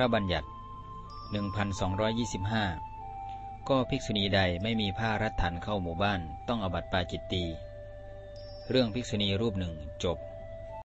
ระบัญญัติ 1225 ก็ภิกษุณีใดไม่มีผ้ารัดฐานเข้าหมู่บ้านต้องอบัติปาจิตตี เรื่องภิกษุณีรูปหนึ่งจบ